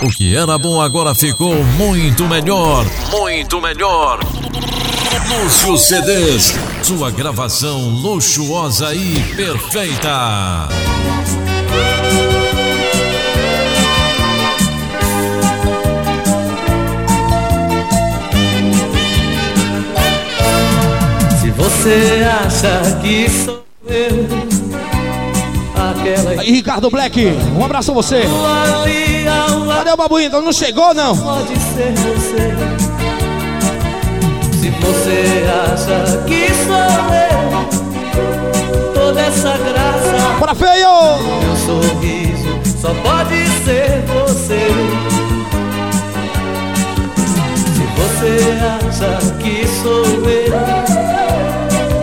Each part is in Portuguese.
O que era bom agora ficou muito melhor. Muito melhor. Lúcio CDs. Sua gravação luxuosa e perfeita. Se você acha que sou eu aquela. Aí, Ricardo Black, um abraço a você. Cadê o babuinho? Então não chegou, não? Pode ser você. Se você acha que sou eu, toda essa graça. Bora, feio! Meu sorriso só pode ser você. Se você acha que sou eu,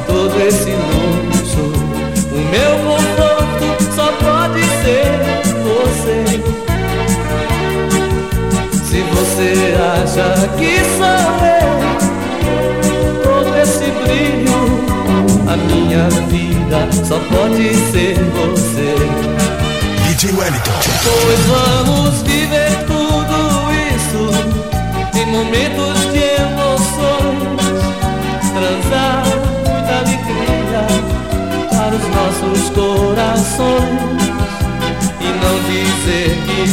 todo esse luxo, o meu conforto ser você acha que sou eu, todo esse brilho, a minha vida só pode ser você. DJ Wellington. Pois vamos viver tudo isso em momentos de emoções, transar muita alegria para os nossos corações.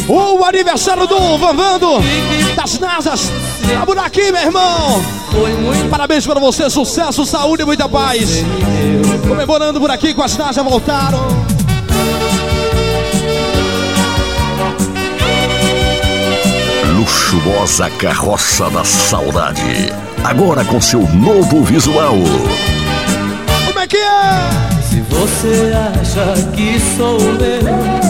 O aniversário do Vanvando das Nasas. Tá por aqui, meu irmão. Parabéns para você, sucesso, saúde e muita paz. Comemorando por aqui com as Nasas voltaram. Luxuosa carroça da saudade. Agora com seu novo visual. Como é que é? Se você acha que sou eu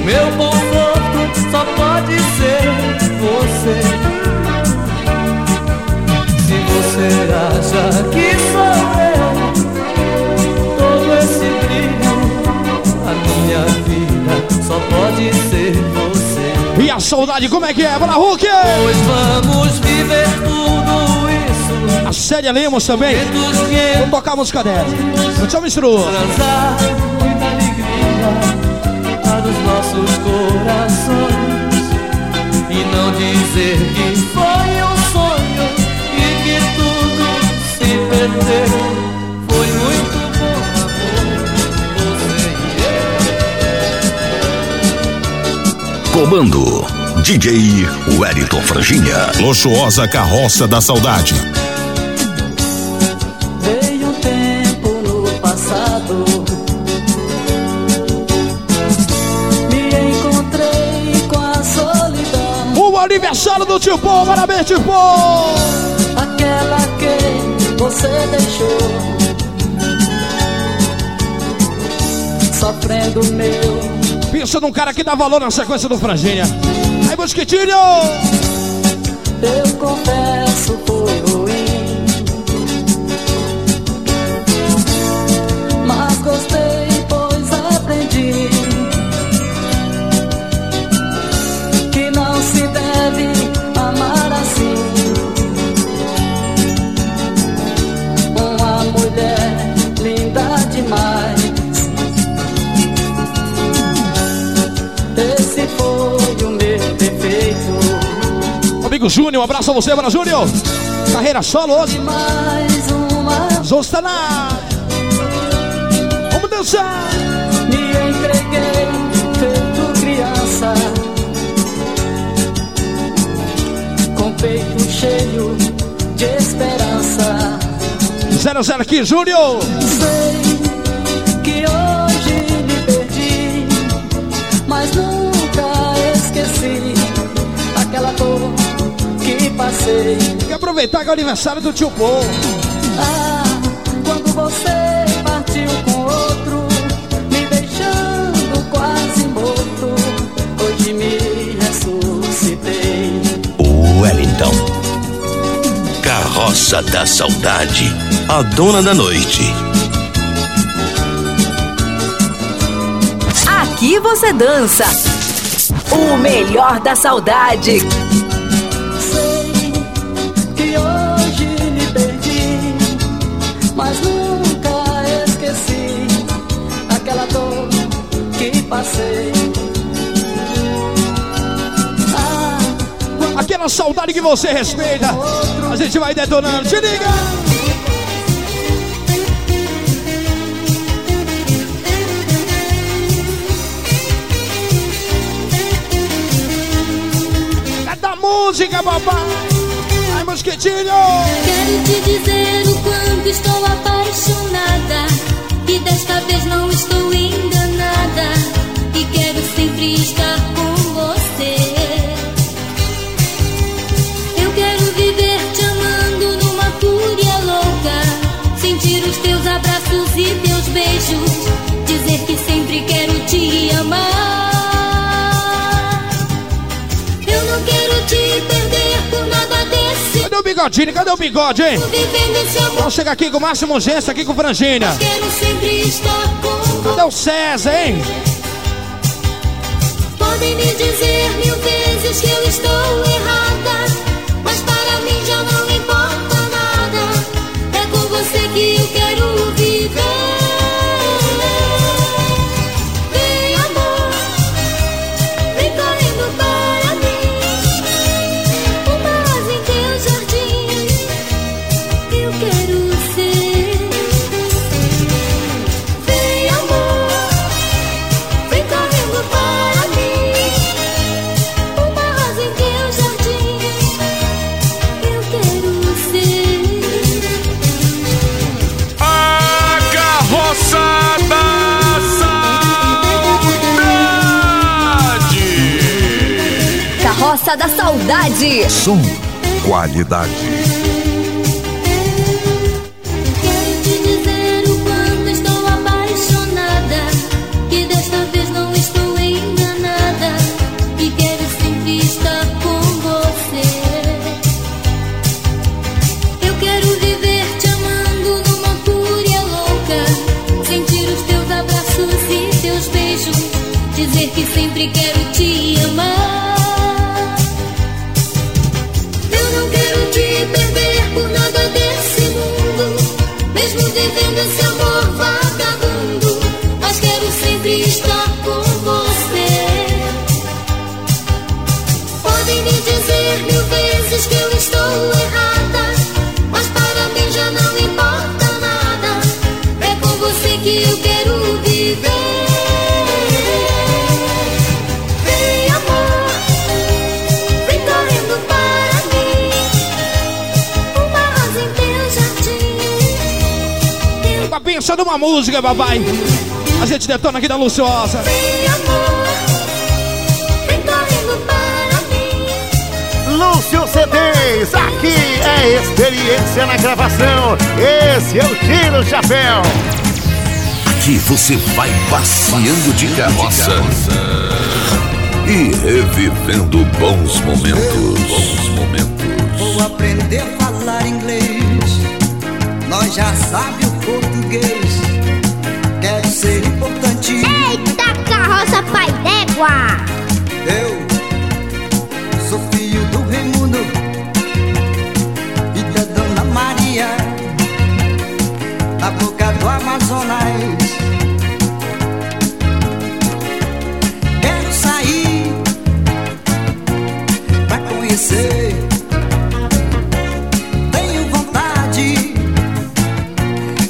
O meu conforto só pode ser você. Se você acha que sou eu, todo esse brilho, a minha vida só pode ser você. E a saudade, como é que é? Bora, Hulk! Pois vamos viver tudo isso. A Célia Lemos também. Vamos tocar a música dela. Tchau, misturou. Transar nossos corações e não dizer que foi um sonho e que tudo se perdeu. Foi muito bom, amor, você e eu. Comando DJ Wellington Franjinha. Luxuosa carroça da saudade. Aniversário do Tio Pô, parabéns, Tio Pô! Aquela que você deixou Sofrendo meu Pensa num cara que dá valor na sequência do Franginha Aí, Mosquitinho! Eu confesso, foi ruim amigo Júnior, um abraço a você, Bora Júnior. Carreira solo hoje. Mais uma. Zosta na. Vamos dançar. Me entreguei feito criança. Com peito cheio de esperança. Zero zero aqui, Júnior. Sei que hoje me perdi, mas nunca esqueci aquela dor que passei. Quer aproveitar que é o aniversário do tio Paul. Ah, quando você partiu com outro, me deixando quase morto, hoje me ressuscitei. Wellington. Carroça da Saudade, a dona da noite. Aqui você dança. O melhor da saudade. passei. Ah, Aquela é saudade que você respeita, a gente vai detonando. Te liga! É música, papai. Ai, mosquitinho! Quero te dizer o quanto estou apaixonada. E desta vez não estou enganada. Quero sempre estar com você. Eu quero viver te amando numa fúria louca. Sentir os teus abraços e teus beijos. Dizer que sempre quero te amar. te perder por nada desse. Cadê o bigodinho? Cadê o bigode, hein? Vamos chegar aqui com o Máximo Urgência, aqui com o Frangina. Quero sempre estar com Cadê o César, hein? Podem me dizer mil vezes que eu estou errada. Da Saudade. Som, qualidade. Quero te dizer o quanto estou apaixonada. Que desta vez não estou enganada. E quero sempre estar com você. Eu quero viver te amando numa fúria louca. Sentir os teus abraços e teus beijos. Dizer que sempre quero te amar. Que eu quero viver. pensa numa música, papai. A gente detona aqui da Luciosa. Lúcio CDs, aqui é experiência na gravação. Esse é o Tiro Chapéu. Aqui você vai passeando de carroça e revivendo bons momentos. Bons momentos. Vou aprender a falar inglês. Nós já sabe o português. Quero ser importante. Eita, carroça pai d'égua! Eu sou filho do Raimundo e da Dona Maria, na boca do Amazonas. Tenho vontade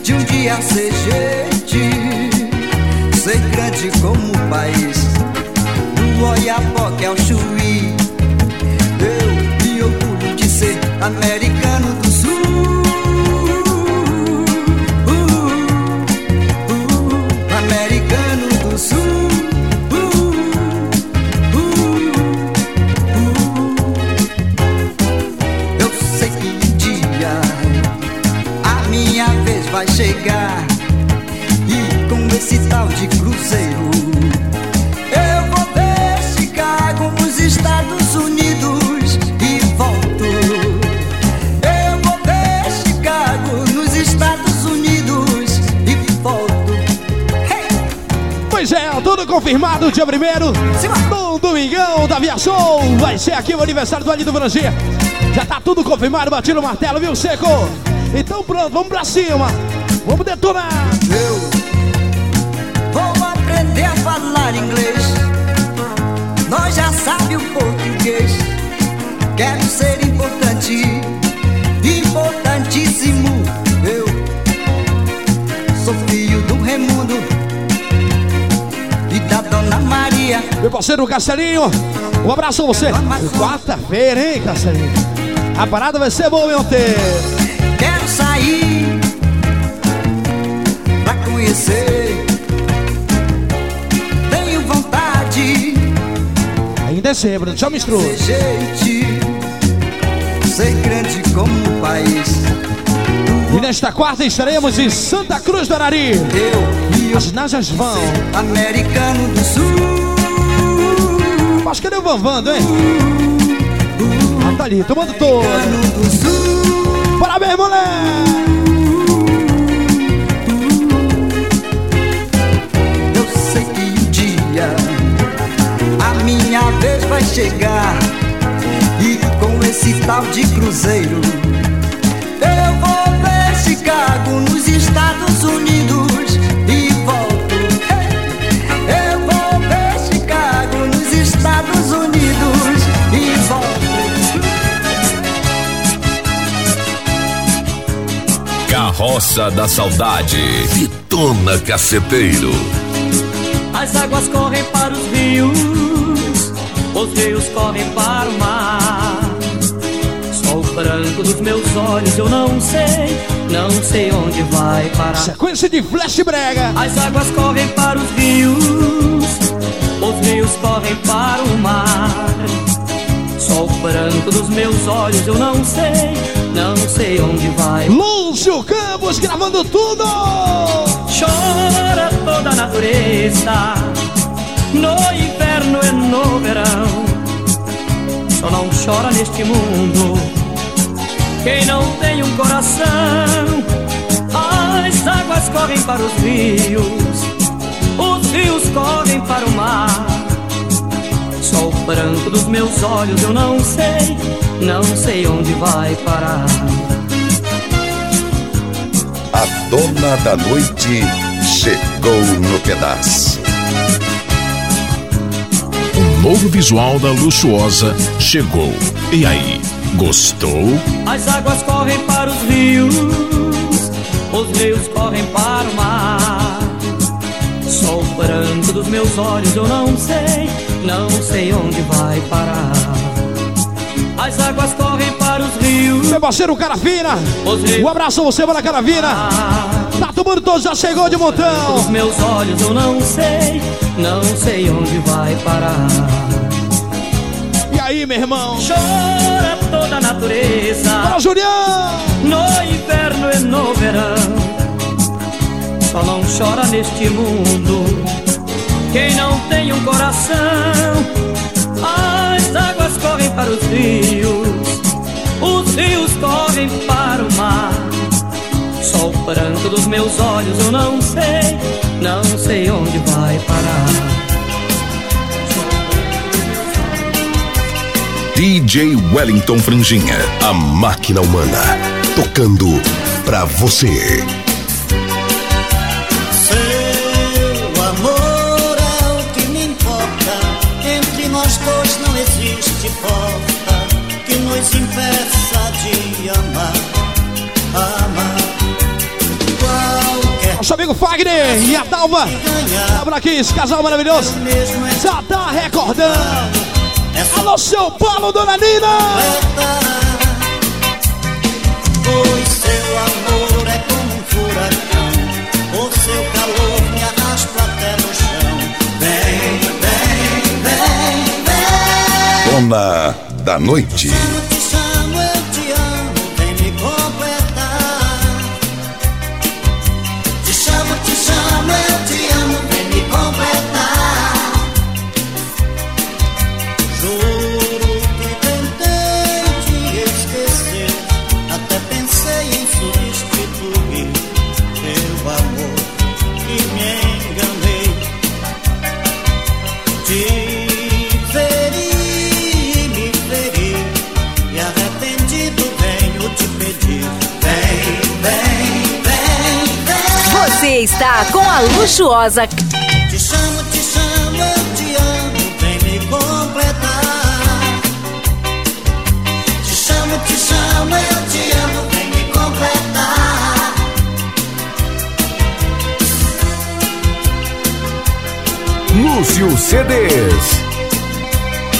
de um dia ser gente, ser grande como o país do Oiapoque ao Chuí. Eu me orgulho de ser americano vai chegar. E com esse tal de cruzeiro, eu vou ver Chicago nos Estados Unidos e volto. Eu vou ver Chicago nos Estados Unidos e volto. Hey! Pois é, tudo confirmado, dia primeiro. No Domingão da Via Show. Vai ser aqui o aniversário do Ali do Branger. Já tá tudo confirmado, batido o martelo, viu, Seco? Então pronto, vamos pra cima. Vamos detonar. Eu vou aprender a falar inglês. Nós já sabe o português. Quero ser importante, importantíssimo. Eu sou filho do Remundo e da Dona Maria. Meu parceiro Castelinho, um abraço a você. Quarta-feira, hein, Castelinho? A parada vai ser boa, meu ter. Conhecer. Tenho vontade em dezembro, tchau, Mistru. de gente, ser grande como o país. E nesta quarta estaremos em Santa Cruz do Arari. Eu As najas vão. americano do sul. Mas cadê o Vanvando, hein? Ah, tá ali, tomando todo. Parabéns, moleque! Minha vez vai chegar e com esse tal de cruzeiro eu vou ver Chicago nos Estados Unidos e volto. Eu vou ver Chicago nos Estados Unidos e volto. Carroça da Saudade. Vitona Caceteiro. As águas correm para os rios, os rios correm para o mar. Só o branco dos meus olhos eu não sei, não sei onde vai parar. Sequência de flash brega. As águas correm para os rios, os rios correm para o mar. Só o branco dos meus olhos eu não sei, não sei onde vai. Lúcio Campos gravando tudo. Chora toda a natureza, no inverno e no verão. Só não chora neste mundo quem não tem um coração. As águas correm para os rios, os rios correm para o mar. Só o branco dos meus olhos eu não sei, não sei onde vai parar. A dona da noite chegou no pedaço. Novo visual da luxuosa chegou. E aí, gostou? As águas correm para os rios, os rios correm para o mar. O branco dos meus olhos eu não sei, não sei onde vai parar. As águas correm para os rios, Meu parceiro Carafina. os rios Um abraço a você, para Carafina. Tá tomando todos, já chegou de montão. dos meus olhos eu não sei, não sei onde vai parar. E aí, meu irmão? Chora toda a natureza. Bora, Julião! No inverno e no verão Só não chora neste mundo Quem não tem um coração As águas correm para os rios Os rios correm para o mar Só o branco dos meus olhos eu não sei Não sei onde vai parar DJ Wellington Franjinha, a máquina humana, tocando pra você. Impeça de amar. Amar. Qualquer Nosso amigo Fagner e a Dalva. Tá por aqui, esse casal maravilhoso. é Já tá recordando. É Alô, seu Paulo, dona Nina. Pois seu amor é como um furacão. O seu calor me arrasta até no chão. Vem, vem, vem, vem. Dona da noite. Está com a luxuosa Te chamo, te chamo, eu te amo Vem me completar te chamo, eu te amo, vem me completar. Lúcio CDs.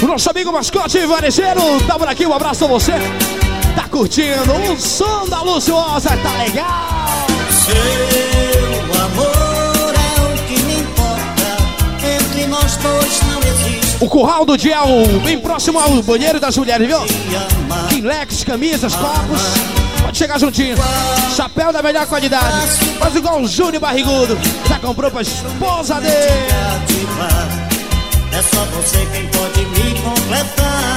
O nosso amigo mascote Varejeiro tá por aqui, um abraço a você. Tá curtindo o som da Luciosa, tá legal? Seu curral do Diel, bem próximo ao banheiro das mulheres, viu? Leques, camisas, copos. Pode chegar juntinho. Chapéu da melhor qualidade. Faz igual o Júnior Barrigudo. Já comprou pra esposa dele. É só você quem pode me completar.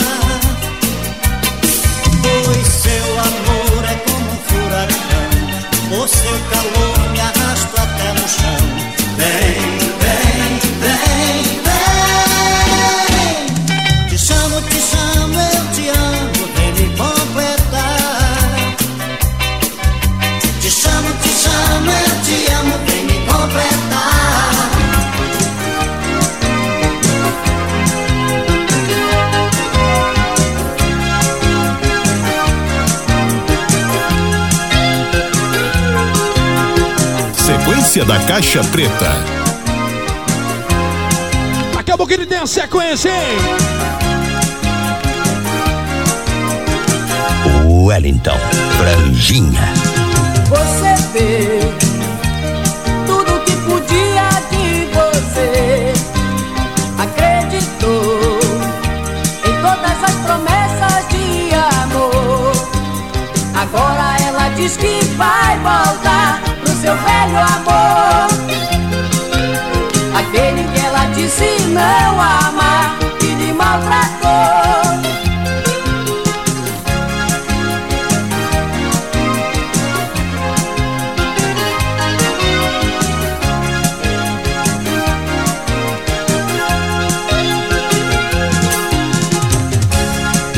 Pois seu amor é como um furacão. O seu calor me arrasta até no chão. Vem, Sequência da Caixa Preta. Daqui a pouquinho tem a sequência, hein? Wellington Franjinha. Você fez tudo que podia de você. Acreditou em todas as promessas de amor. Agora ela diz que vai voltar seu velho amor. Aquele que ela disse não amar e lhe maltratou.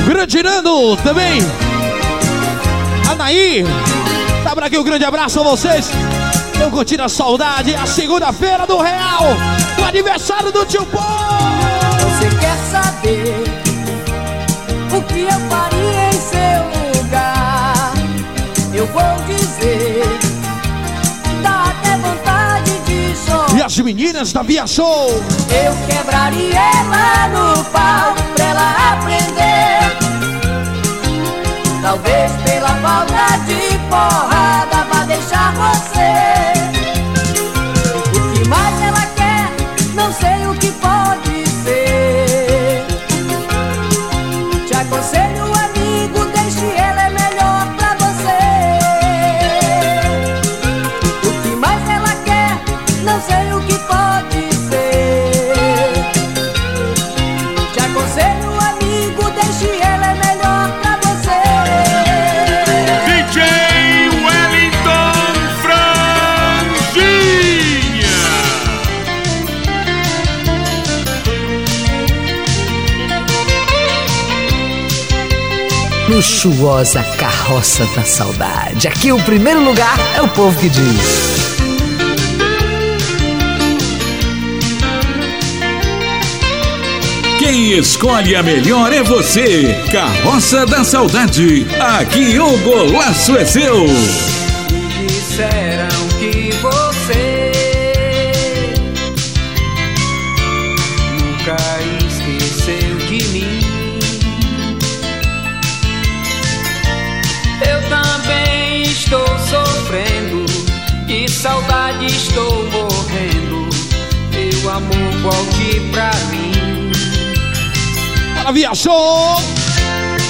Grande Nando também. Anaí. Por aqui um grande abraço a vocês. Estão curtindo a saudade. A segunda-feira do Real. O aniversário do tio Pô. Você quer saber o que eu faria em seu lugar? Eu vou dizer, dá até vontade de chorar. E as meninas da Via Show. Eu quebraria ela no pau pra ela aprender. Talvez pela falta de more high. Luxuosa carroça da saudade. Aqui o primeiro lugar é o povo que diz. Quem escolhe a melhor é você. Carroça da Saudade. Aqui o golaço é seu. Estou morrendo. Meu amor, volte pra mim. Para Via Show.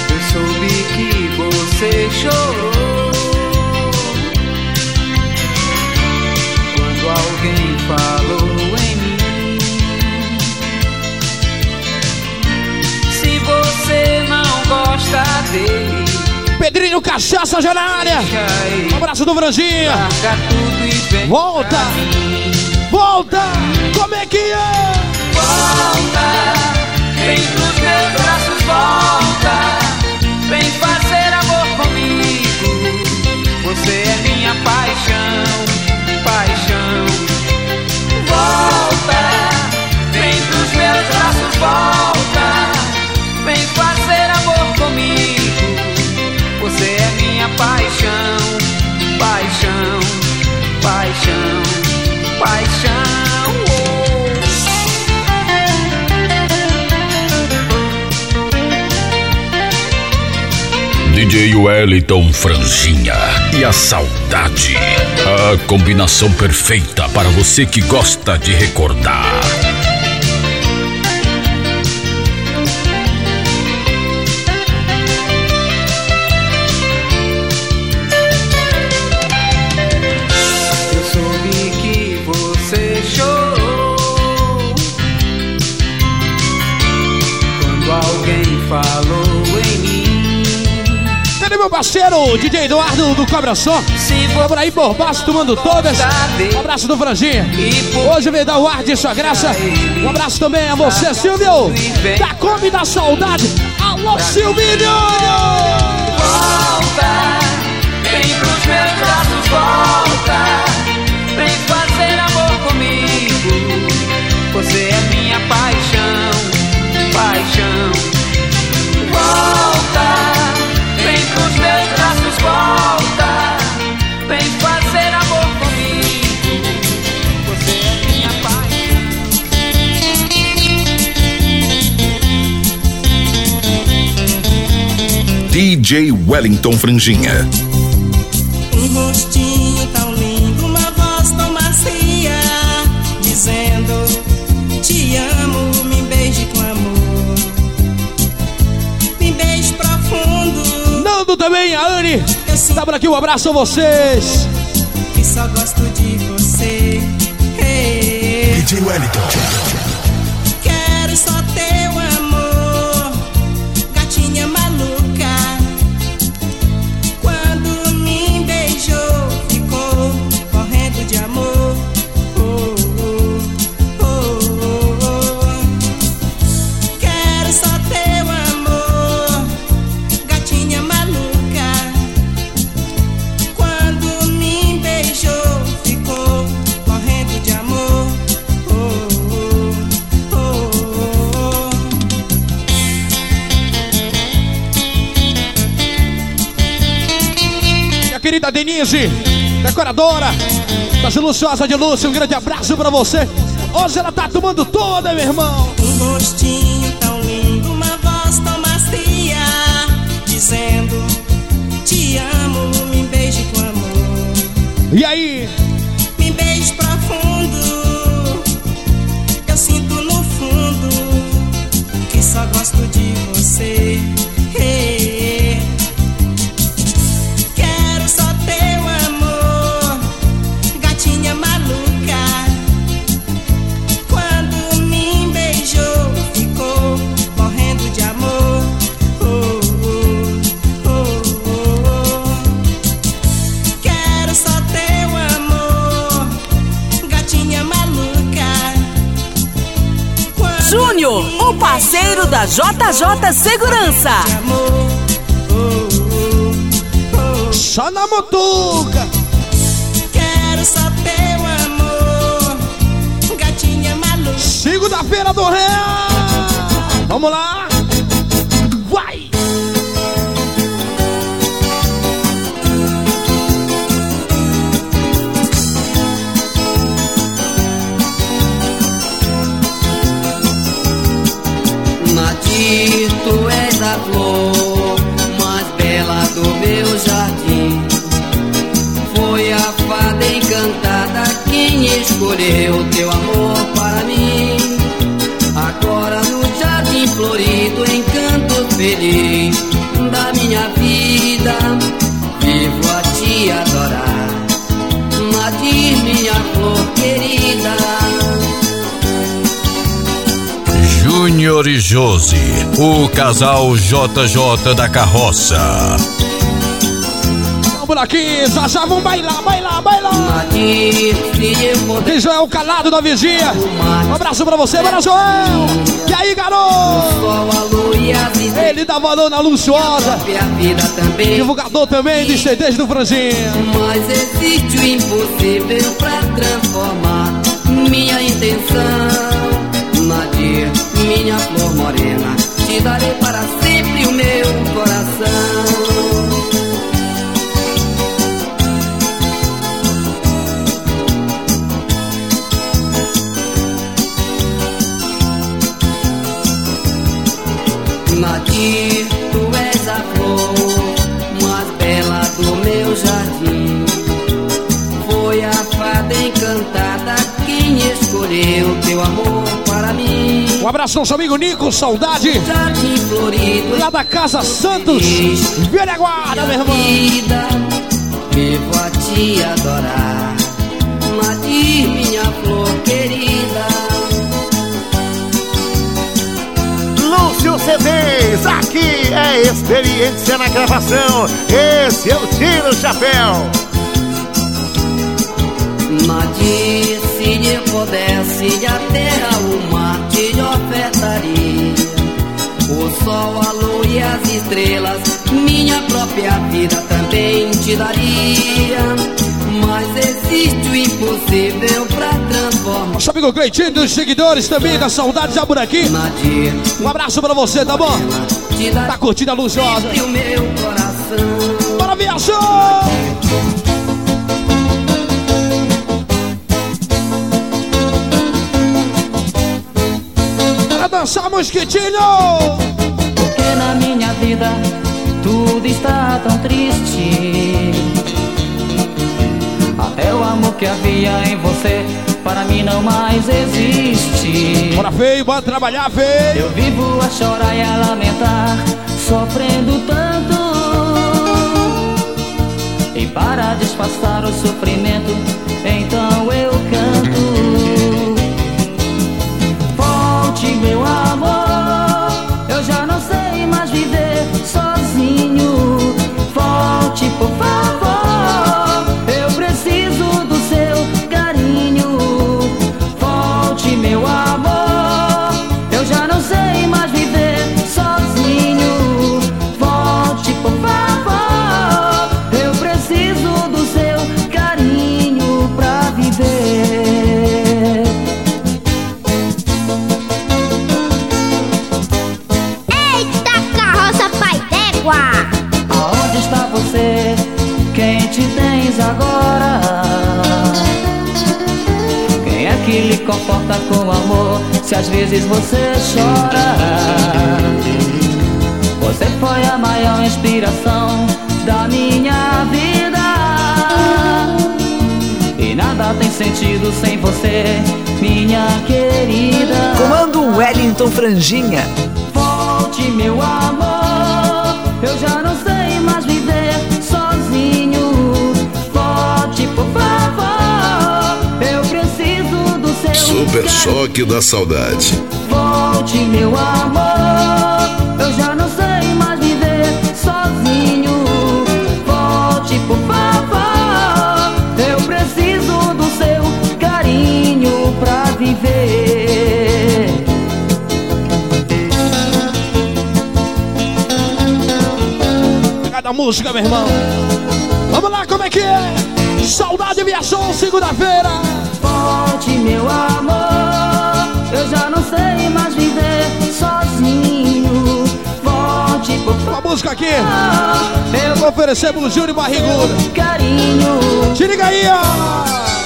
Eu soube que você chorou quando alguém falou em mim. Se você não gosta dele, Pedrinho Cachaça já na área. Um abraço do Franjinha. Volta! Volta! Como é que é? Volta! Vem pros meus braços, volta! Vem fazer amor comigo. Você é minha paixão, paixão. Volta! Vem pros meus braços, volta! Vem fazer amor comigo. Você é minha paixão, paixão paixão, paixão. Oh. DJ Wellington Franzinha e a saudade. A combinação perfeita para você que gosta de recordar. Parceiro, DJ Eduardo do Cobra Som? Tá por aí por baixo, tomando todas. Um abraço do Franjinha. Hoje veio dar o ar de sua graça. Um abraço também a você, Silvio. Da Kombi da Saudade. Alô, Silvinho! Volta, vem pros meus braços, volta. Vem fazer amor comigo. Você é minha paixão, paixão. DJ Wellington Franjinha. Um rostinho tão lindo, uma voz tão macia, dizendo: Te amo, me beije com amor, me beije profundo. Nando também, a Anne. Tá por aqui, um abraço a vocês. Que só gosto de você. Hey. DJ Wellington. Decoradora das Luciosa de Lúcia, um grande abraço pra você. Hoje ela tá tomando toda, meu irmão. Um rostinho tão lindo, uma voz tão macia, dizendo: Te amo, me beije com amor. E aí? Da JJ Segurança. Só na motuca. Quero só teu amor, gatinha maluca. Segunda-feira do Real. Vamos lá. Tu és a flor mais bela do meu jardim. Foi a fada encantada quem escolheu teu amor Júnior e Josi, o casal JJ da carroça. Vamos aqui, já já vamos bailar, bailar, bailar. E Joel Calado da Vigia. Um abraço pra você, bora Joel. E aí, garoto? Ele dá valor na Luxuosa. Divulgador também dos CDs do Franzinho. Mas existe o impossível pra transformar minha intenção minha flor morena, te darei para sempre o meu coração. Mati, tu és a flor mais bela do meu jardim. Foi a fada encantada quem escolheu teu amor. Um abraço nosso amigo Nico, saudade. Lá da Casa Santos, Velha Guarda, meu irmão. Vida, vivo a te adorar. Mati, minha flor querida. Lúcio CDs, aqui é experiência na gravação. Esse é o Tiro Chapéu. Mati, se lhe pudesse, a terra, o mar te ofertaria. O sol, a lua e as estrelas, minha própria vida também te daria. Mas existe o impossível pra transformar. Nosso amigo Cleitinho dos seguidores também da Saudade já por aqui. Um abraço pra você, tá bom? Tá curtindo a meu coração. Bora viajar! Dançar, mosquitinho! Porque na minha vida tudo está tão triste. Até o amor que havia em você para mim não mais existe. Bora feio, bora trabalhar, feio! Eu vivo a chorar e a lamentar, sofrendo tanto. E para disfarçar o sofrimento, então eu canto. Meu amor, eu já não sei mais viver vezes você chora? Você foi a maior inspiração da minha vida. E nada tem sentido sem você, minha querida. Comando Wellington Franjinha. Volte, meu amor. Eu já não Super choque da saudade. Volte, meu amor. Eu já não sei mais viver sozinho. Volte, por favor. Eu preciso do seu carinho pra viver. Cada música, meu irmão. Vamos lá, como é que é? Saudade Viação, segunda-feira. Volte, meu amor. Eu já não sei mais viver sozinho. Volte, por Uma música aqui. Eu vou oferecer pro Júnior Barriguda. Carinho. Te liga aí, ó.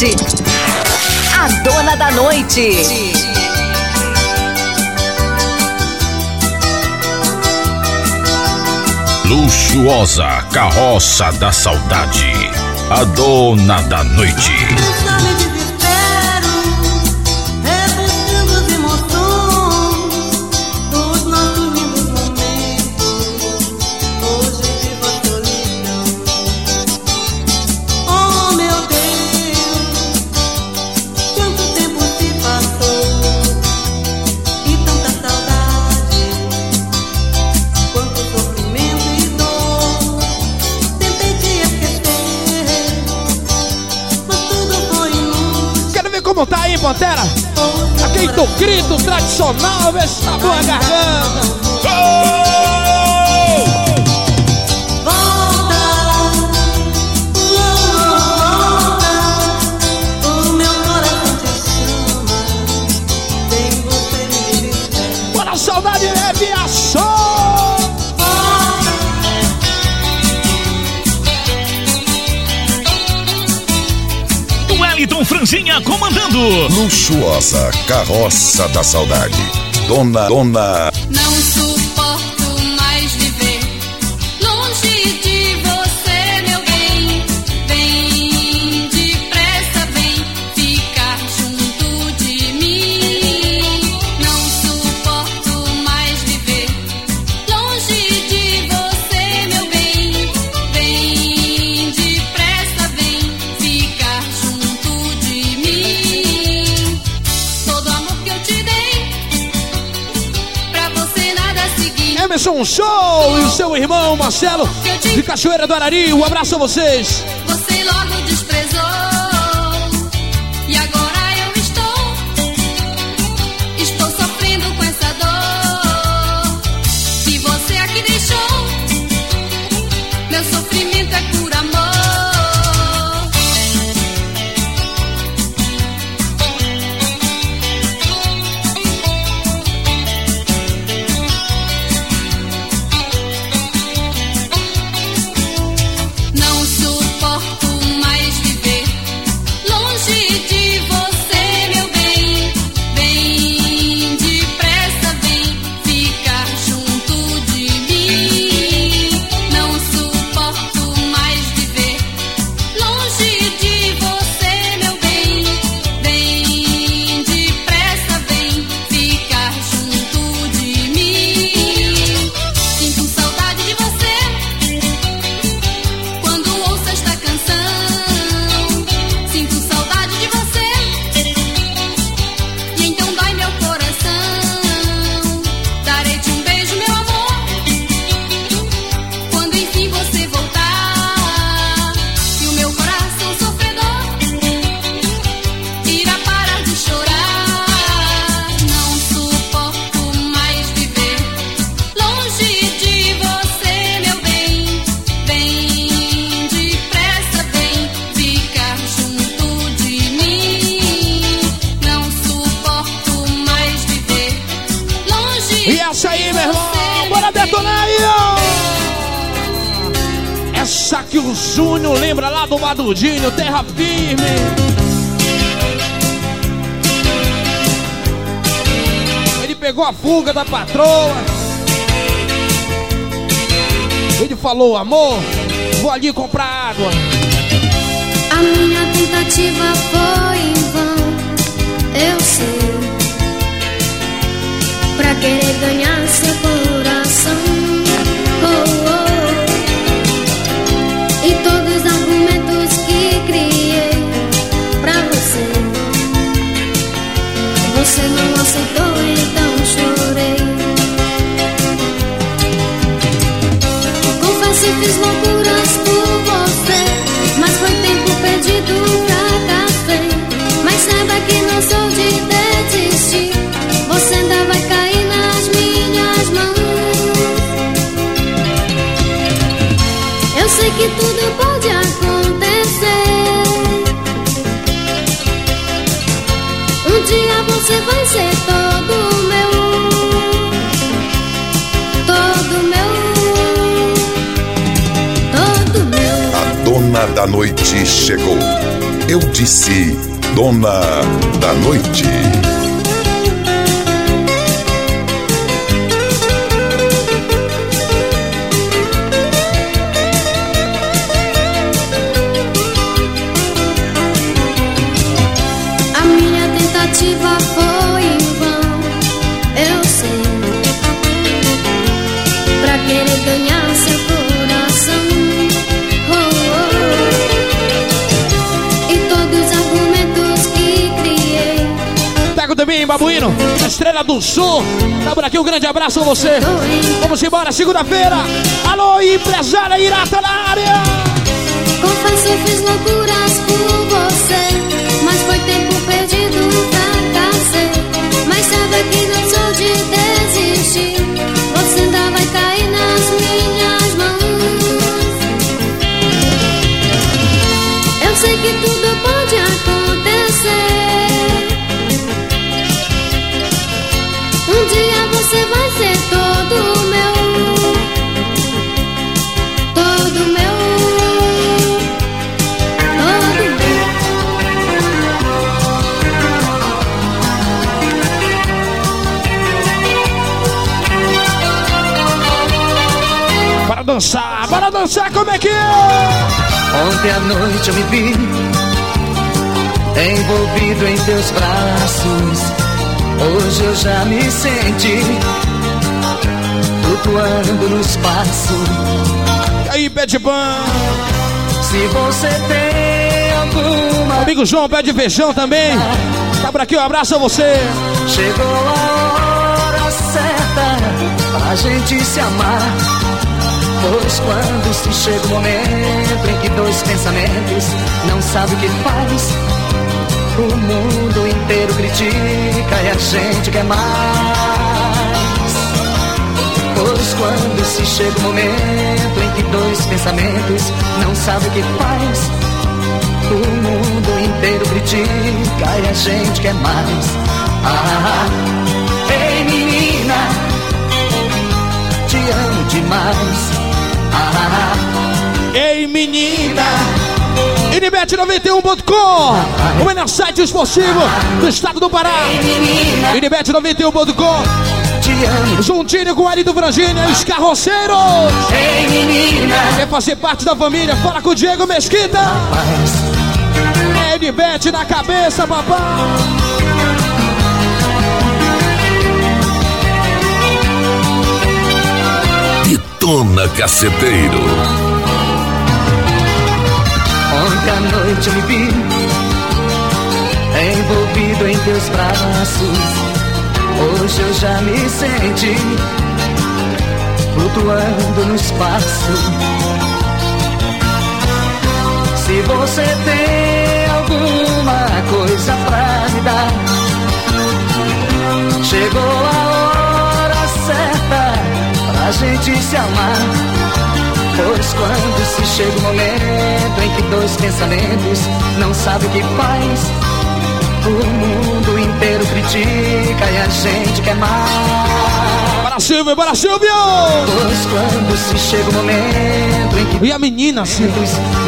A dona da noite. Luxuosa carroça da saudade. A dona da noite. Pantera. Aquele teu grito tradicional, vê se tá boa a garganta. Oh! comandando. Luxuosa carroça da saudade. Dona, dona Anderson Show e o seu irmão Marcelo de Cachoeira do Arari. Um abraço a vocês. falou, amor, vou ali comprar água. A minha tentativa foi em vão, eu sei. Pra querer ganhar da noite chegou. Eu disse, dona da noite. Babuíno, Estrela do Sul. Tá por aqui, um grande abraço a você. Vamos embora, segunda-feira. Alô, empresária Irata na área. Confesso, fiz loucuras por você, mas foi tempo perdido, fracassei. Mas sabe que não sou de desistir, você ainda vai cair nas minhas mãos. Eu sei que tudo dançar, bora dançar, como é que é? Ontem à noite eu me vi envolvido em teus braços. Hoje eu já me senti flutuando no espaço. E aí, Bad Ban? Se você tem alguma. Amigo João, pede feijão também. Tá por aqui, um abraço a você. Chegou a hora certa pra gente se amar. Pois quando se chega o momento em que dois pensamentos não sabem o que faz, o mundo inteiro critica e a gente quer mais. Pois quando se chega o momento em que dois pensamentos não sabem o que faz, o mundo inteiro critica e a gente quer mais. Ah, ei menina, te amo demais. Ei, menina! Inibet91.com O melhor site esportivo do estado do Pará. Inibet91.com Juntinho com o Ari do Vrangínia e os carroceiros. Ei, menina! Quer fazer parte da família? Fala com o Diego Mesquita. É Inibet na cabeça, papai. Detona Caceteiro. À noite eu me vi envolvido em teus braços. Hoje eu já me senti flutuando no espaço. Se você tem alguma coisa pra me dar, chegou a hora certa pra gente se amar. Pois quando se chega o momento em que dois pensamentos não sabem o que faz, o mundo inteiro critica e a gente quer mais. Bora Silvio, bora Silvio! Pois quando se chega o momento em que E a menina, Silvio?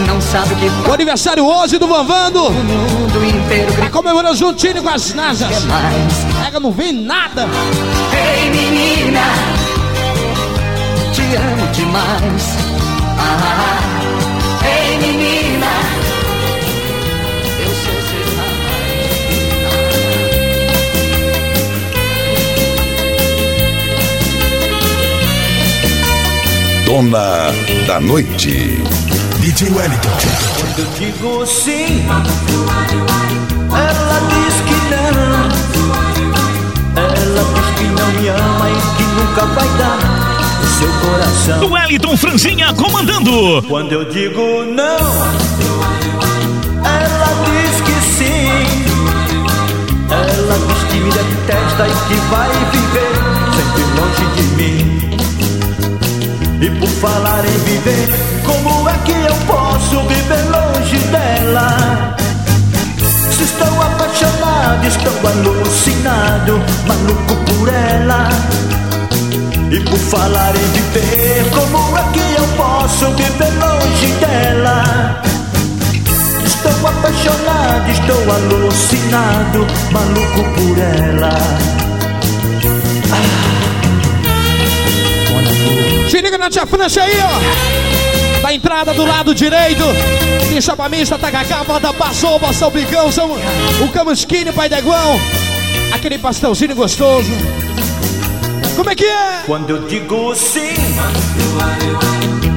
não sabe o que O faz, aniversário hoje do Vanvando o mundo inteiro Tá comemorando juntinho com as mais. Pega, não vem nada Ei menina, te amo demais. Dona da Noite. DJ Wellington. Quando eu digo sim, ela diz que não. Ela diz que não me ama e que nunca vai dar seu coração. Wellington Franzinha comandando. Quando eu digo não, ela diz que sim. Ela diz que me detesta e que vai viver sempre longe de mim. E por falar em viver, como é que eu posso viver longe dela? Se estou apaixonado, estou alucinado, maluco por ela. E por falar em viver, como é que eu posso viver longe dela? Estou apaixonado, estou alucinado, maluco por ela. Se liga na tia França aí, ó. Da entrada do lado direito. Tem chapamista, tacacá, bota passou, passou o. São o camusquinho, pai igual. Aquele pastelzinho gostoso. Como é que é? Quando eu digo sim,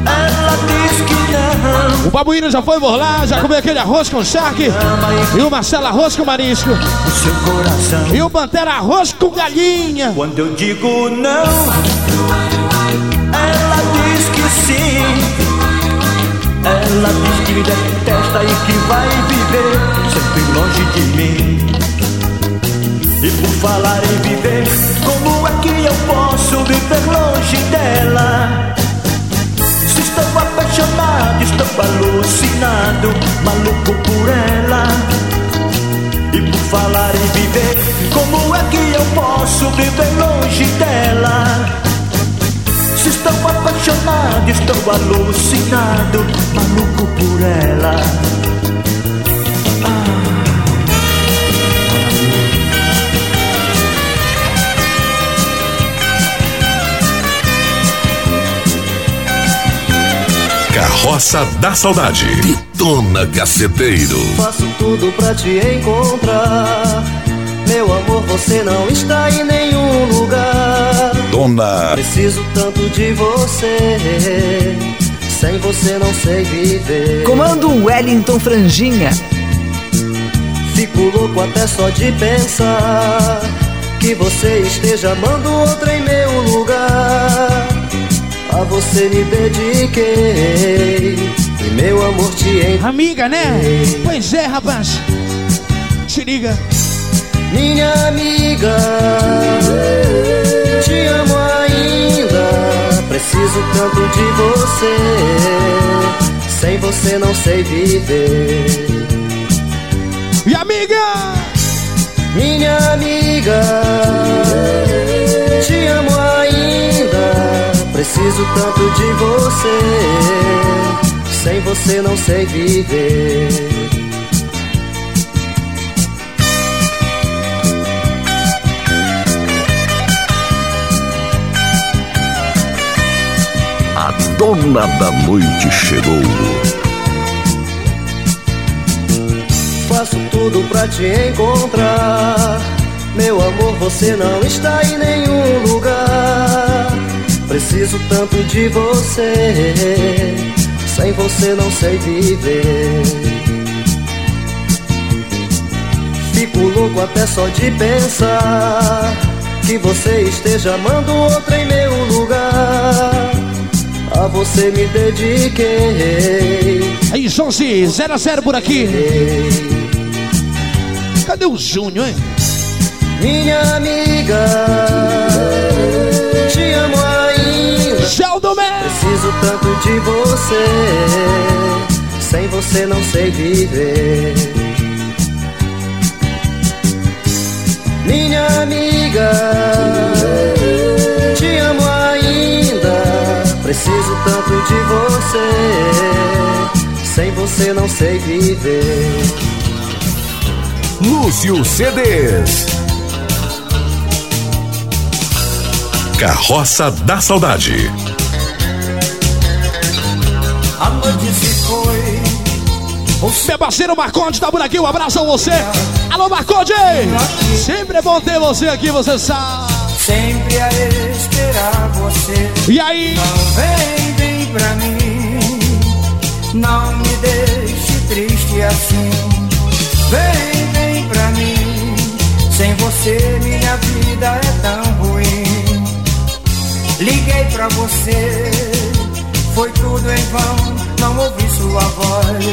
ela diz que O Babuíno já foi por lá, já comeu aquele arroz com charque. E o Marcelo arroz com marisco. O seu coração. E o Pantera arroz com galinha. Quando eu digo não, ela diz que sim. Ela diz que me detesta e que vai viver sempre longe de mim. E por falar em viver, como é que eu posso viver longe dela? Se estou apaixonado, estou alucinado, maluco por ela. E por falar em viver, como é que eu posso viver longe dela? Se estou apaixonado, estou alucinado, maluco por ela. Carroça da Saudade. Detona Caceteiro. Faço tudo pra te encontrar. Meu amor, você não está em nenhum lugar. Dona Preciso tanto de você. Sem você não sei viver. Comando Wellington Franjinha. Fico louco até só de pensar que você esteja amando outra em meu lugar. A você me dediquei e meu amor te entreguei. Amiga, né? Pois é, rapaz. Se liga. Minha amiga, te amo ainda. Preciso tanto de você. Sem você não sei viver. E amiga, Minha amiga, te amo ainda. Preciso tanto de você. Sem você não sei viver. A dona da noite chegou. Faço tudo pra te encontrar. Meu amor, você não está em nenhum lugar. Preciso tanto de você. Sem você não sei viver. Fico louco até só de pensar que você esteja amando outra em meu lugar. A você me dediquei. Aí, Josi, 0 a 0 por aqui. Cadê o Júnior, hein? Minha amiga, de você. Sem você não sei viver. Minha amiga, te amo ainda. Preciso tanto de você. Sem você não sei viver. Lúcio CDs. Carroça da Saudade. Noite se foi. Meu parceiro Marconde tá por aqui, um abraço a você. Alô, Marconde! Sempre é bom ter você aqui, você sabe. Sempre a esperar você. E aí? Não vem, vem pra mim. Não me deixe triste assim. Vem, vem pra mim. Sem você minha vida é tão ruim. Liguei pra você, foi tudo em vão. Não ouvi sua voz.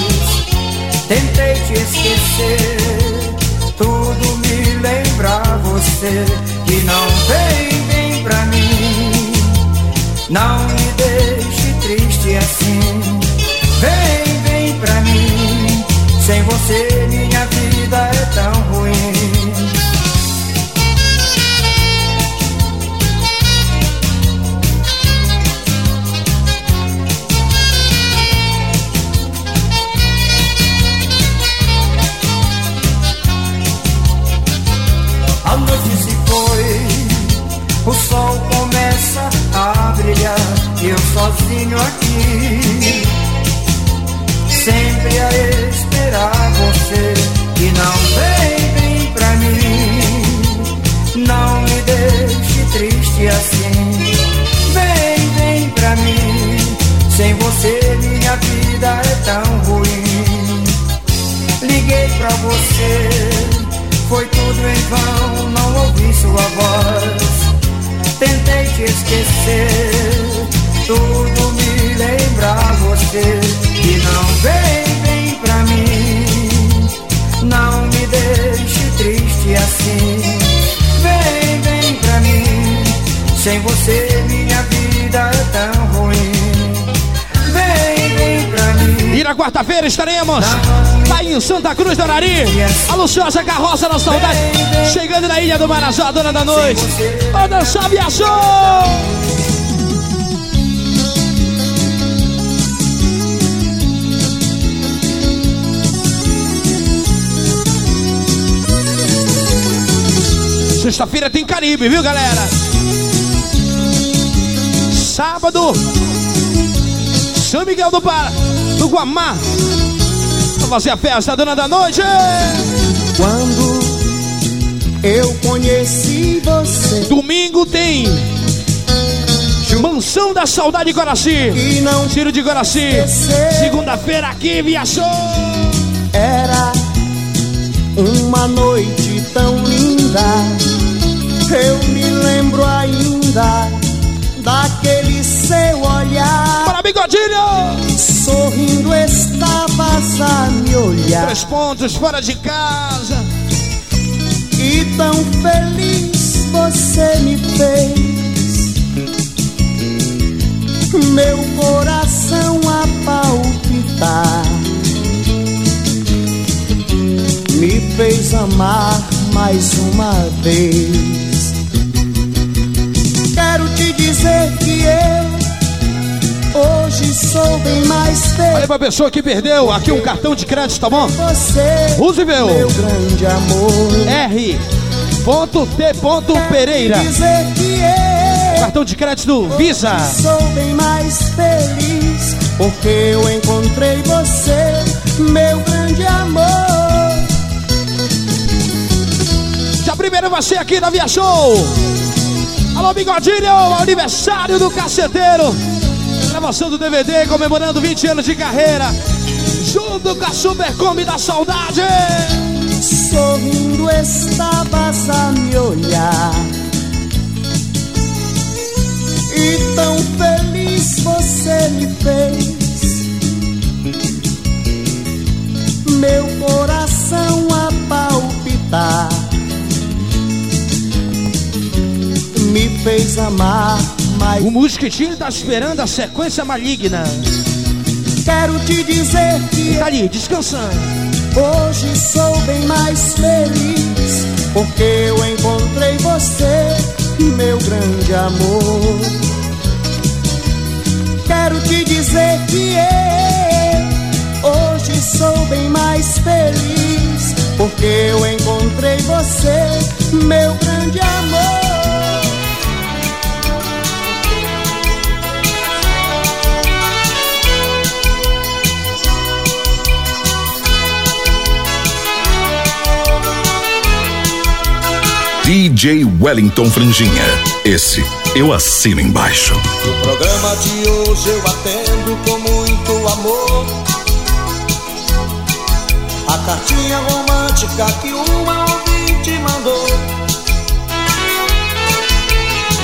Tentei te esquecer, tudo me lembra você. E não vem, vem pra mim. Não me deixe triste assim. Vem, vem pra mim. Sem você minha vida é tão ruim. O sol começa a brilhar e eu sozinho aqui, sempre a esperar você. E não vem, vem pra mim, não me deixe triste assim. Vem, vem pra mim, sem você minha vida é tão ruim. Liguei pra você, foi tudo em vão, não ouvi sua voz. Tentei te esquecer, tudo me lembra você. E não vem, vem pra mim, não me deixe triste assim. Vem, vem pra mim, sem você minha vida é tão ruim. E na quarta-feira estaremos lá em Santa Cruz do Arari. A luxuosa carroça da saudade. Chegando na Ilha do Marajó, dona da noite. Pra dançar, viajou! Sexta-feira tem Caribe, viu, galera? Sábado, São Miguel do Pará, do Guamá. Pra fazer a festa, dona da noite. Quando eu conheci você. Domingo tem Mansão da Saudade Guaraci. Tiro de Guaraci. Segunda-feira aqui, viajou. Era uma noite tão linda. Eu me lembro ainda daquele seu olhar. Para bigodinho! Sorrindo estavas a me olhar. Três pontos fora de casa. E tão feliz você me fez. Meu coração a palpitar. Me fez amar mais uma vez. Quero te dizer que eu hoje sou bem mais feliz. Olha pra pessoa que perdeu aqui um cartão de crédito, tá bom? Você, Use meu. meu grande amor. R. Ponto T. Ponto Pereira. Cartão de crédito Visa. Sou bem mais feliz porque eu encontrei você, meu grande amor. Já primeiro vai ser aqui na Via Show. Alô, Bigodinho, aniversário do caceteiro. Gravação do DVD comemorando 20 anos de carreira. Junto com a Super Kombi da Saudade. Sorrindo estavas a me olhar. E tão feliz você me fez. Meu coração a palpitar. Me fez amar mais. O mosquitinho tá esperando a sequência maligna. Quero te dizer que Tá ali, descansando. Hoje sou bem mais feliz porque eu encontrei você, meu grande amor. Quero te dizer que eu hoje sou bem mais feliz porque eu encontrei você, meu grande amor. DJ Wellington Franjinha. Esse eu assino embaixo. O programa de hoje eu atendo com muito amor. A cartinha romântica que uma ouvinte mandou.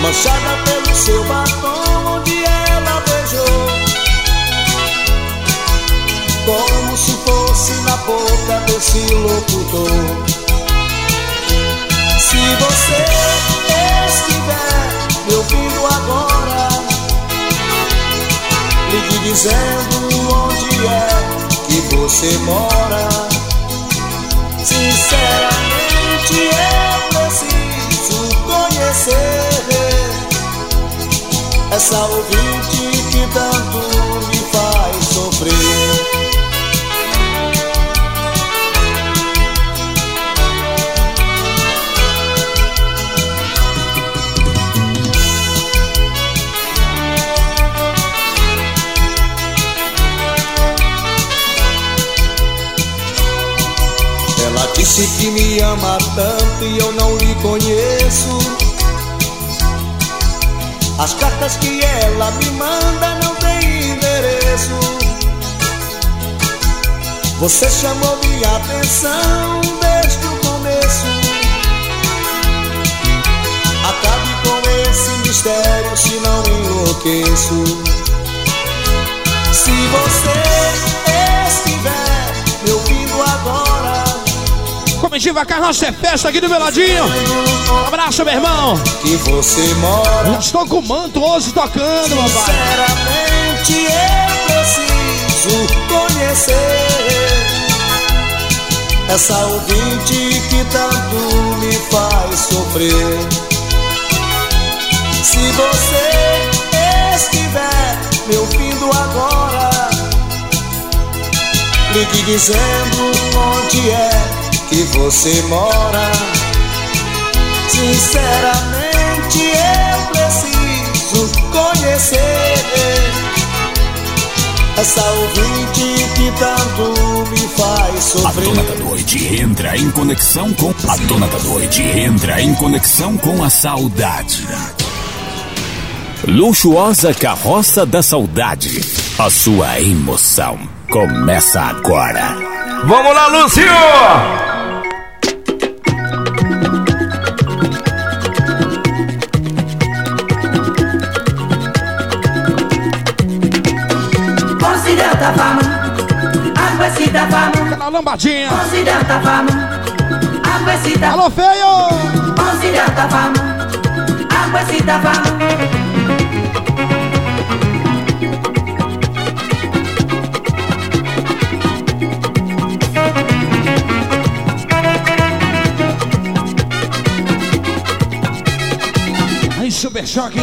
Manchada pelo seu batom onde ela beijou. Como se fosse na boca desse locutor. Se você estiver me ouvindo agora, ligue dizendo onde é que você mora. Sinceramente eu preciso conhecer essa ouvinte que tanto me faz sofrer. Tanto e eu não lhe conheço. As cartas que ela me manda não têm endereço. Você chamou minha atenção desde o começo. Acabe com esse mistério se não enlouqueço. Se você Comitiva Carroça é festa aqui do meu ladinho. Um abraço, meu irmão. que você mora. Já estou com o manto hoje tocando, papai. Sinceramente eu preciso conhecer essa ouvinte que tanto me faz sofrer. Se você estiver me ouvindo agora, ligue dizendo onde é que você mora. Sinceramente eu preciso conhecer essa ouvinte que tanto me faz A sofrer. dona da noite entra em conexão com. A dona da noite entra em conexão com a saudade. Luxuosa Carroça da Saudade. A sua emoção começa agora. Vamos lá, Lúcio! Considera fama, aguecida fama. Aquela lambadinha. Considera fama, aguecida. Alô, feio! Considera fama, aguecida fama. Aí, super choque.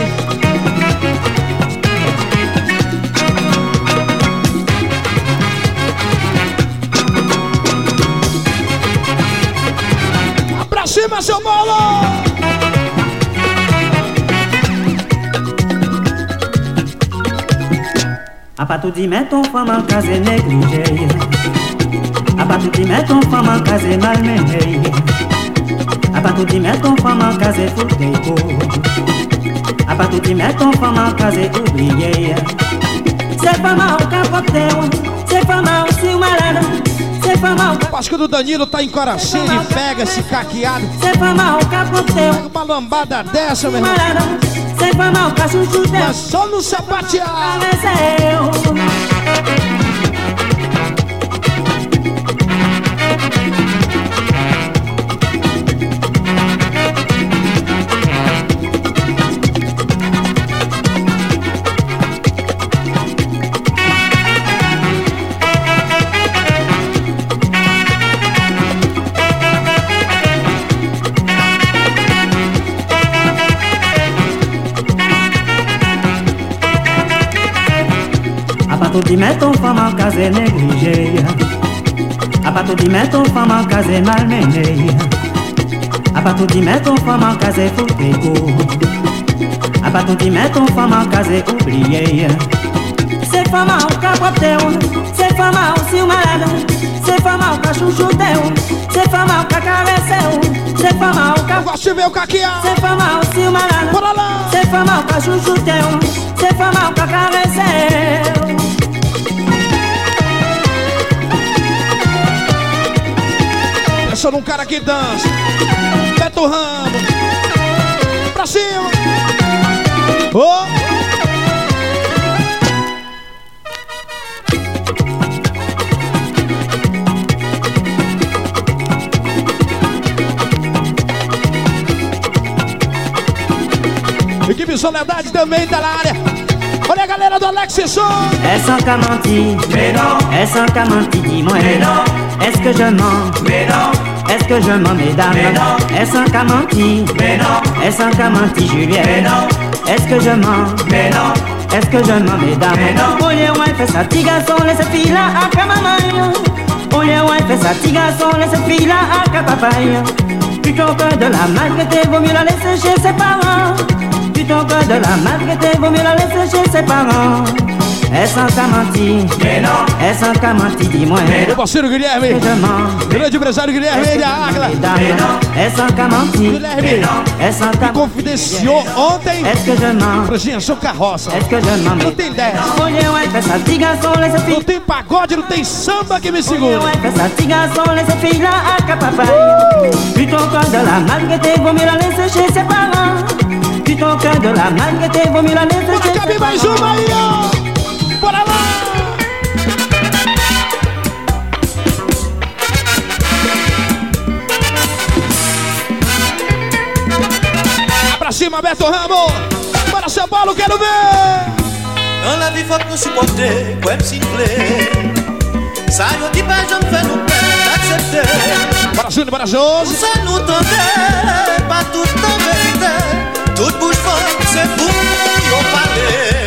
Cima, seu bolo! Apatuti meton fama kaze negligeye Apatuti meton fama kaze malmeneye Apatuti meton fama kaze futeko Apatuti meton fama kaze oubliye Se fama o capoteu Se fama o silmarado Se fama o Acho que o do Danilo tá em coração, ele pega esse caqueado. Se fama o capoteu Uma lambada dessa, meu irmão. Se fama o cachuchu teu É só no sapatear. Apatuti meton fama kaze negligeye Apatuti meton fama kaze malmeneye Apatuti meton fama kaze futeko Apatuti meton fama kaze oubliye Se fama o capoteu Se fama o silmarado Se fama o cachuchu teu Se fama o cacareceu Se fama o cachuchu Gosto de ver o caqueado Se fama o silmarado Bora lá Se fama o cachuchu teu Se fama o cacareceu Pensa num cara que dança. Beto Ramo. Pra cima. Oh. Equipe Soledade também tá na área. Olha a galera do Alex Som. Est-ce un qu'a menti Mais non. Un qu'a menti Dis-moi Mais non. Est-ce que je mens Mais non. Est-ce que je mens mesdames Mais non. Est-ce un qu'a menti? Mais non. Est-ce un qu'a menti Juliette Mais non. Est-ce que je mens? Mais non. Est-ce que je mens mesdames Mais non. Olha ouais fait ça petit garçon laisse fille là à camamaille Olha ouais fait ça petit garçon laisse fille là à capapaille Plutôt que de la maltraiter vaut mieux la laisser chez ses parents Plutôt que de la maltraiter vaut mieux la laisser chez ses parents É sans camati, é sans camati, dis-moi. Meu parceiro Guilherme, grande empresário Guilherme, ele é a Águila. É sans camati, Guilherme, é sans me confidenciou ontem. Franjinha, sou carroça. Não tem ideia. Não tem pagode, não tem samba que me segura. ouais, fais ça, petit garçon, laisse fille là à capapaille. Puis ton cœur de Pra cima, Beto Ramos. Bora, São Paulo, quero ver. Dans la vie, faut qu'on supporter, quoi me siffler. Ça, yo dit pas, j'en fais nous peine d'accepter. Bora, Júnior, bora, Josi. Ça nous tendait, pas tout en vérité. Toute bouche folle, c'est pour yo parler. Oui,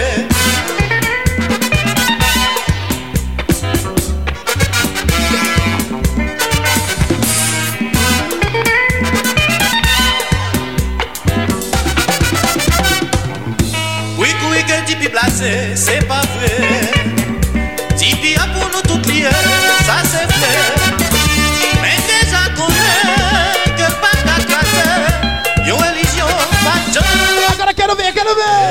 c'est pas vrai. Tipi a pour nous tout lier, ça c'est vrai. Mais déjà qu'on est, que pas qu'à casser. Yo, religion, pas de. Agora quero ver, quero ver.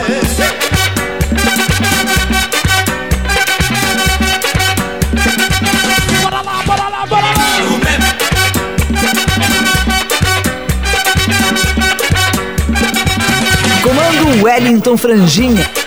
Bora lá, bora lá, bora lá. Comando Wellington Franjinha.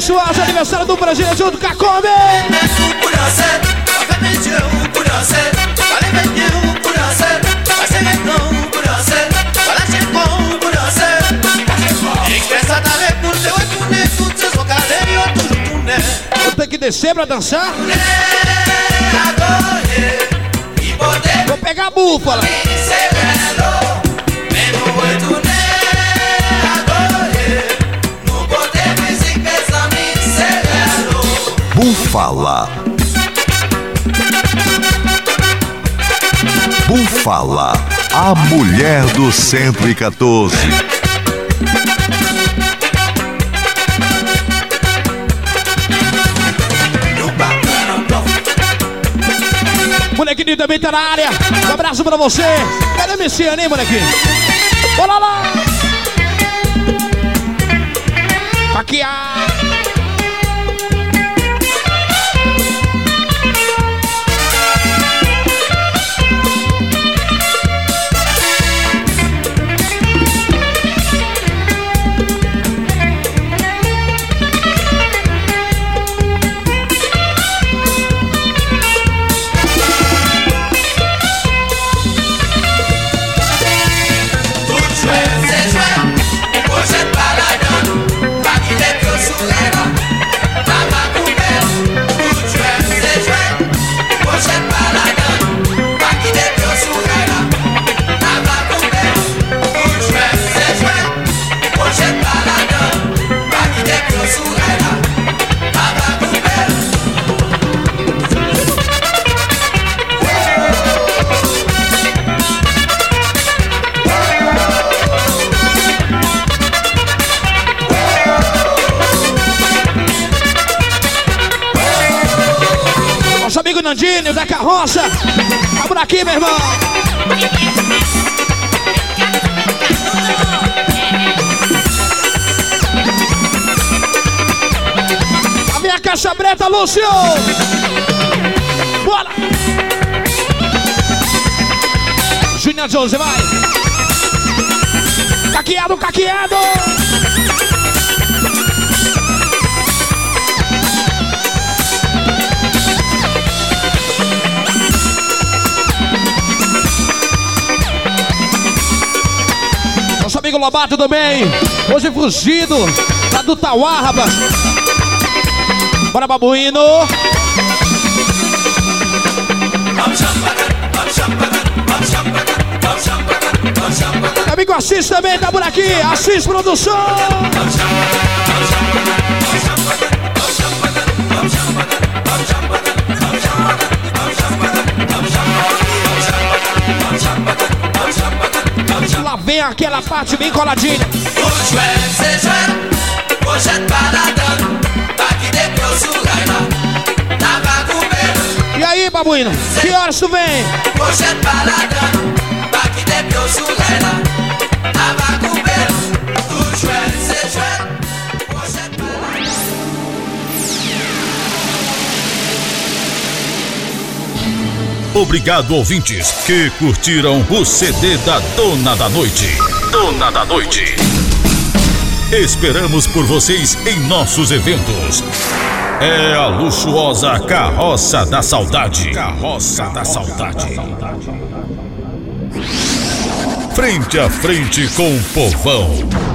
Luxuosa, aniversário do Brasil, junto com a Kombi. Eu tenho que descer pra dançar. Vou pegar a búfala. Búfala. Búfala, a mulher do 114. Molequinho também tá na área. Um abraço pra você. Cadê a Messiana, hein, molequinho? Bora lá. Faquear. Nosso carroça. Por aqui, meu irmão. A minha caixa preta, Lúcio. Bora. Júnior Jose, vai. Caqueado, caqueado. Lobato também. Hoje fugido. Lá do Tauá. Bora, babuíno. Amigo Assis também tá por aqui. Assis Produção. Vem aquela parte bem coladinha. E aí, babuíno? Que horas tu vem? Obrigado, ouvintes, que curtiram o CD da Dona da Noite. Dona da Noite. Esperamos por vocês em nossos eventos. É a luxuosa Carroça da Saudade. Carroça da Saudade. Frente a frente com o povão.